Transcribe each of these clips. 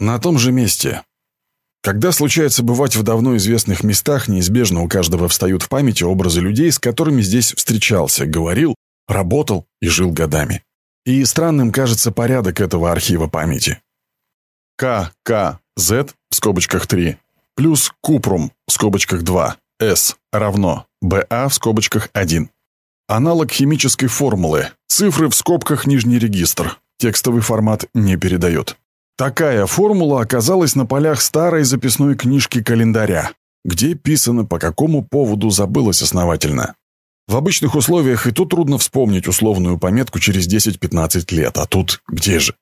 На том же месте. Когда случается бывать в давно известных местах, неизбежно у каждого встают в памяти образы людей, с которыми здесь встречался, говорил, работал и жил годами. И странным кажется порядок этого архива памяти. К, К, Z в скобочках 3 плюс Купрум в скобочках 2 S равно БА в скобочках 1. Аналог химической формулы. Цифры в скобках нижний регистр. Текстовый формат не передает. Такая формула оказалась на полях старой записной книжки календаря, где писано по какому поводу забылось основательно. В обычных условиях и тут трудно вспомнить условную пометку через 10-15 лет, а тут где же?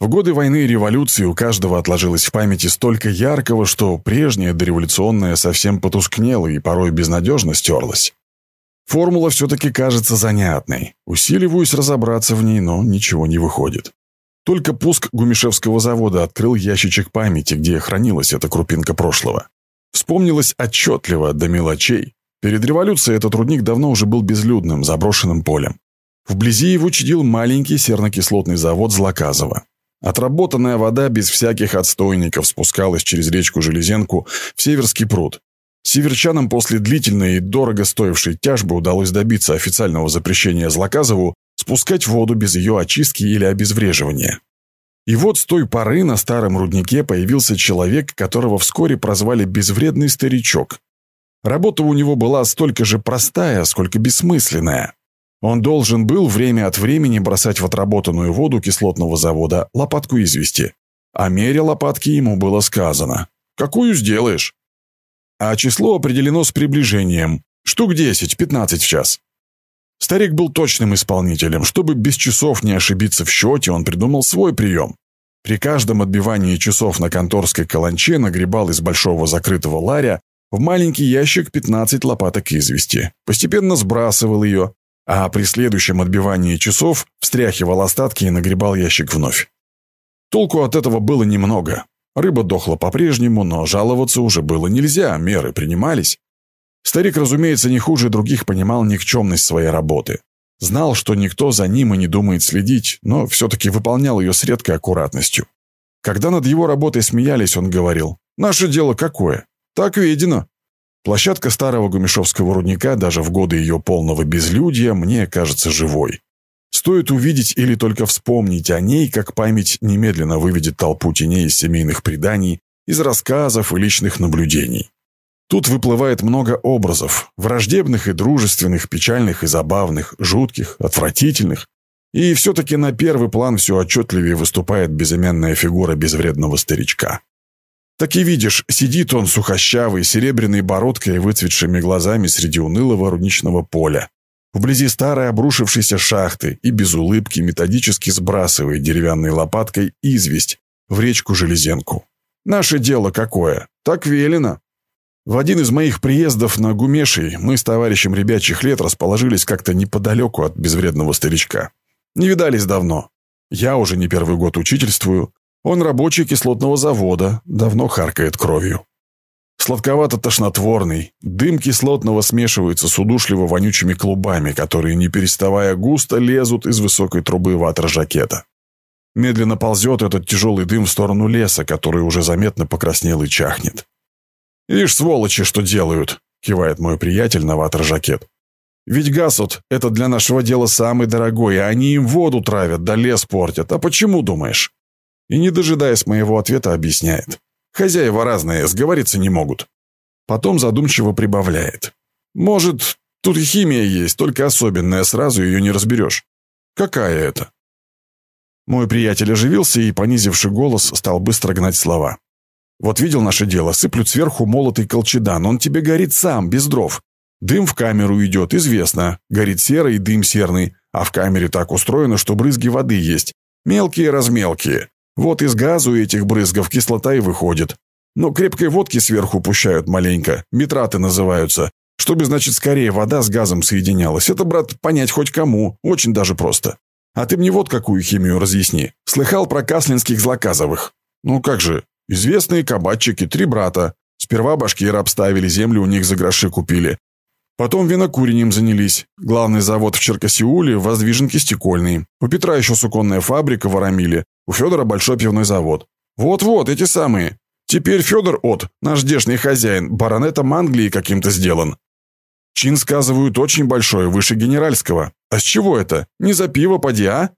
В годы войны и революции у каждого отложилось в памяти столько яркого, что прежнее дореволюционное совсем потускнело и порой безнадежно стерлось. Формула все-таки кажется занятной. Усиливаюсь разобраться в ней, но ничего не выходит. Только пуск Гумишевского завода открыл ящичек памяти, где хранилась эта крупинка прошлого. Вспомнилось отчетливо, до мелочей. Перед революцией этот рудник давно уже был безлюдным, заброшенным полем. Вблизи его чадил маленький сернокислотный завод Злаказова. Отработанная вода без всяких отстойников спускалась через речку Железенку в Северский пруд. Северчанам после длительной и дорого стоившей тяжбы удалось добиться официального запрещения Злаказову спускать воду без ее очистки или обезвреживания. И вот с той поры на старом руднике появился человек, которого вскоре прозвали «безвредный старичок». Работа у него была столько же простая, сколько бессмысленная. Он должен был время от времени бросать в отработанную воду кислотного завода лопатку извести. О мере лопатки ему было сказано. «Какую сделаешь?» А число определено с приближением. Штук 10-15 в час. Старик был точным исполнителем. Чтобы без часов не ошибиться в счете, он придумал свой прием. При каждом отбивании часов на конторской каланче нагребал из большого закрытого ларя в маленький ящик 15 лопаток извести. Постепенно сбрасывал ее, а при следующем отбивании часов встряхивал остатки и нагребал ящик вновь. Толку от этого было немного. Рыба дохла по-прежнему, но жаловаться уже было нельзя, меры принимались. Старик, разумеется, не хуже других понимал никчемность своей работы. Знал, что никто за ним и не думает следить, но все-таки выполнял ее с редкой аккуратностью. Когда над его работой смеялись, он говорил, «Наше дело какое? Так видено. Площадка старого Гумишевского рудника даже в годы ее полного безлюдья мне кажется живой. Стоит увидеть или только вспомнить о ней, как память немедленно выведет толпу теней из семейных преданий, из рассказов и личных наблюдений. Тут выплывает много образов, враждебных и дружественных, печальных и забавных, жутких, отвратительных. И все-таки на первый план все отчетливее выступает безымянная фигура безвредного старичка. Так и видишь, сидит он сухощавый, серебряной бородкой и выцветшими глазами среди унылого рудничного поля. Вблизи старой обрушившейся шахты и без улыбки методически сбрасывает деревянной лопаткой известь в речку Железенку. Наше дело какое? Так велено. В один из моих приездов на Гумешей мы с товарищем ребячьих лет расположились как-то неподалеку от безвредного старичка. Не видались давно. Я уже не первый год учительствую, он рабочий кислотного завода, давно харкает кровью. Сладковато-тошнотворный, дым кислотного смешивается с удушливо-вонючими клубами, которые, не переставая густо, лезут из высокой трубы ватер-жакета. Медленно ползет этот тяжелый дым в сторону леса, который уже заметно покраснел и чахнет. «Ишь, сволочи, что делают!» — кивает мой приятель на ватер-жакет. «Ведь газ вот, это для нашего дела самый дорогой, а они им воду травят, да лес портят. А почему, думаешь?» и, не дожидаясь моего ответа, объясняет. Хозяева разные, сговориться не могут. Потом задумчиво прибавляет. Может, тут и химия есть, только особенная, сразу ее не разберешь. Какая это? Мой приятель оживился и, понизивший голос, стал быстро гнать слова. Вот видел наше дело, сыплют сверху молотый колчедан, он тебе горит сам, без дров. Дым в камеру идет, известно. Горит серый, дым серный, а в камере так устроено, что брызги воды есть. Мелкие-размелкие. Вот из газу этих брызгов кислота и выходит. Но крепкой водки сверху пущают маленько, метраты называются, чтобы, значит, скорее вода с газом соединялась. Это, брат, понять хоть кому, очень даже просто. А ты мне вот какую химию разъясни. Слыхал про каслинских злоказовых? Ну как же, известные кабачики, три брата. Сперва башкиры обставили, землю у них за гроши купили. Потом винокурением занялись. Главный завод в Черкосиуле, воздвиженки стекольный. У Петра еще суконная фабрика в Арамиле. У Федора большой пивной завод. Вот-вот, эти самые. Теперь Федор От, наш здешний хозяин, баронетом Англии каким-то сделан. Чин, сказывают, очень большой, выше генеральского. А с чего это? Не за пиво, поди, а?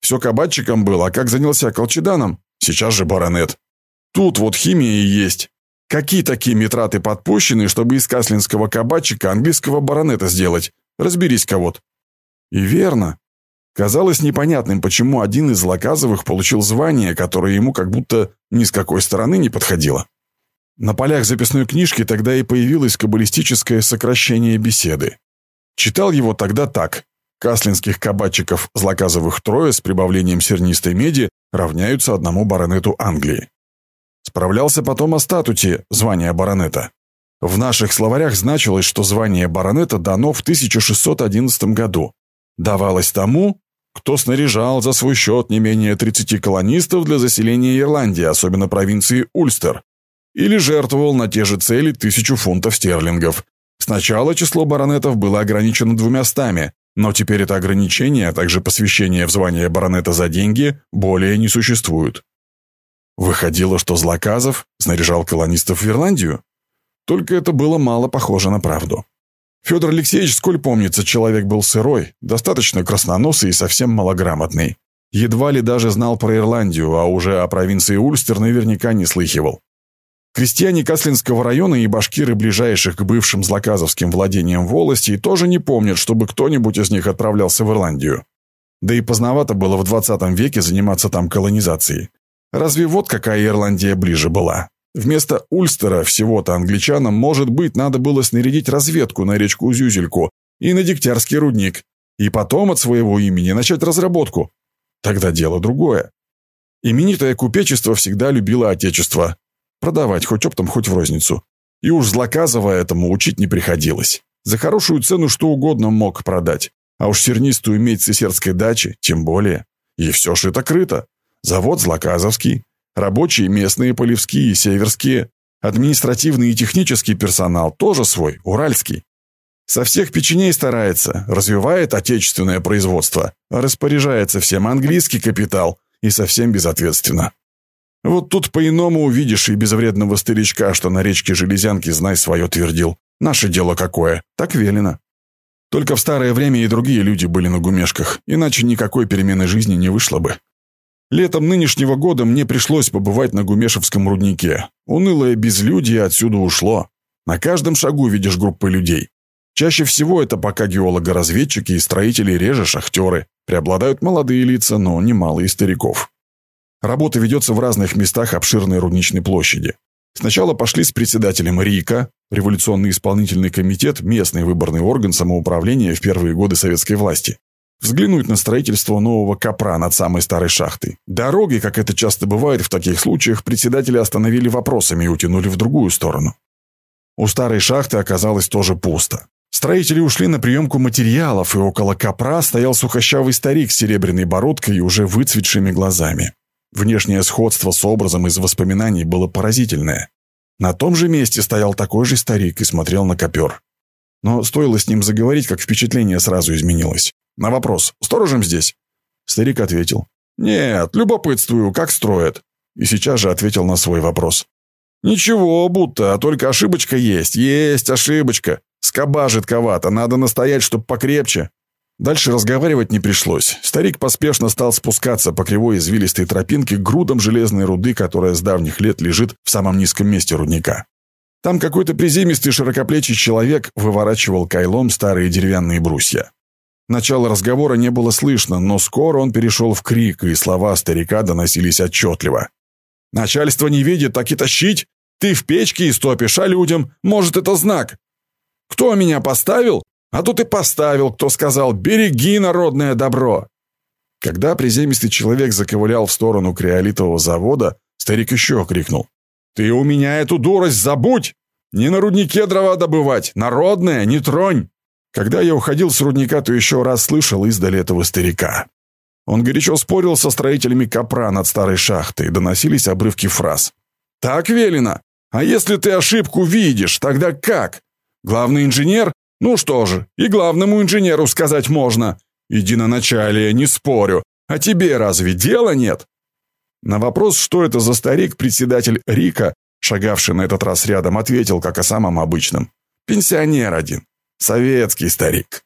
Все кабачиком был, а как занялся колчеданом? Сейчас же баронет. Тут вот химия и есть. Какие такие метраты подпущены, чтобы из каслинского кабачика английского баронета сделать? Разберись-ка вот. И верно. Казалось непонятным, почему один из Лаказовых получил звание, которое ему как будто ни с какой стороны не подходило. На полях записной книжки тогда и появилось каббалистическое сокращение беседы. Читал его тогда так. Каслинских кабачиков злоказовых трое с прибавлением сернистой меди равняются одному баронету Англии. Справлялся потом о статуте звания баронета. В наших словарях значилось, что звание баронета дано в 1611 году. Давалось тому, кто снаряжал за свой счет не менее 30 колонистов для заселения Ирландии, особенно провинции Ульстер, или жертвовал на те же цели тысячу фунтов стерлингов. Сначала число баронетов было ограничено двумястами, но теперь это ограничение, а также посвящение в звание баронета за деньги, более не существуют. Выходило, что Злоказов снаряжал колонистов в Ирландию? Только это было мало похоже на правду. Федор Алексеевич, сколь помнится, человек был сырой, достаточно красноносый и совсем малограмотный. Едва ли даже знал про Ирландию, а уже о провинции Ульстер наверняка не слыхивал. Крестьяне Каслинского района и башкиры, ближайших к бывшим злоказовским владениям волости, тоже не помнят, чтобы кто-нибудь из них отправлялся в Ирландию. Да и поздновато было в 20 веке заниматься там колонизацией. Разве вот какая Ирландия ближе была? Вместо Ульстера всего-то англичанам, может быть, надо было снарядить разведку на речку Зюзельку и на Дегтярский рудник, и потом от своего имени начать разработку. Тогда дело другое. Именитое купечество всегда любило отечество, Продавать хоть оптом, хоть в розницу. И уж Злоказова этому учить не приходилось. За хорошую цену что угодно мог продать. А уж сернистую медь с дачи, тем более. И все шито-крыто. Завод Злоказовский, рабочие местные, полевские северские, административный и технический персонал тоже свой, уральский. Со всех печеней старается, развивает отечественное производство, распоряжается всем английский капитал и совсем безответственно. Вот тут по-иному увидишь и безвредного старичка, что на речке Железянки знай свое твердил. Наше дело какое, так велено. Только в старое время и другие люди были на гумешках, иначе никакой перемены жизни не вышло бы. Летом нынешнего года мне пришлось побывать на Гумешевском руднике. Унылое безлюдье отсюда ушло. На каждом шагу видишь группы людей. Чаще всего это пока геологоразведчики и строители реже шахтеры. Преобладают молодые лица, но немало и стариков. Работа ведется в разных местах обширной рудничной площади. Сначала пошли с председателем РИКа, революционный исполнительный комитет, местный выборный орган самоуправления в первые годы советской власти. Взглянуть на строительство нового капра над самой старой шахтой. Дороги, как это часто бывает в таких случаях, председатели остановили вопросами и утянули в другую сторону. У старой шахты оказалось тоже пусто. Строители ушли на приемку материалов, и около капра стоял сухощавый старик с серебряной бородкой и уже выцветшими глазами. Внешнее сходство с образом из воспоминаний было поразительное. На том же месте стоял такой же старик и смотрел на копер. Но стоило с ним заговорить, как впечатление сразу изменилось. На вопрос «Сторожем здесь?» Старик ответил «Нет, любопытствую, как строят». И сейчас же ответил на свой вопрос. «Ничего, будто, а только ошибочка есть. Есть ошибочка. Скоба жидковата, надо настоять, чтоб покрепче. Дальше разговаривать не пришлось. Старик поспешно стал спускаться по кривой извилистой тропинке к грудам железной руды, которая с давних лет лежит в самом низком месте рудника. Там какой-то приземистый широкоплечий человек выворачивал кайлом старые деревянные брусья. Начало разговора не было слышно, но скоро он перешел в крик, и слова старика доносились отчетливо. «Начальство не видит, так и тащить! Ты в печке истопишь, а людям, может, это знак! Кто меня поставил? А тут и поставил, кто сказал «береги народное добро». Когда приземистый человек заковылял в сторону криолитового завода, старик еще крикнул. «Ты у меня эту дурость забудь! Не на руднике дрова добывать, народное, не тронь!» Когда я уходил с рудника, то еще раз слышал издали этого старика. Он горячо спорил со строителями капра над старой шахтой, доносились обрывки фраз. «Так велено! А если ты ошибку видишь, тогда как? Главный инженер ну что же, и главному инженеру сказать можно. Иди на начале, не спорю. А тебе разве дела нет? На вопрос, что это за старик, председатель Рика, шагавший на этот раз рядом, ответил, как о самом обычном. «Пенсионер один. Советский старик».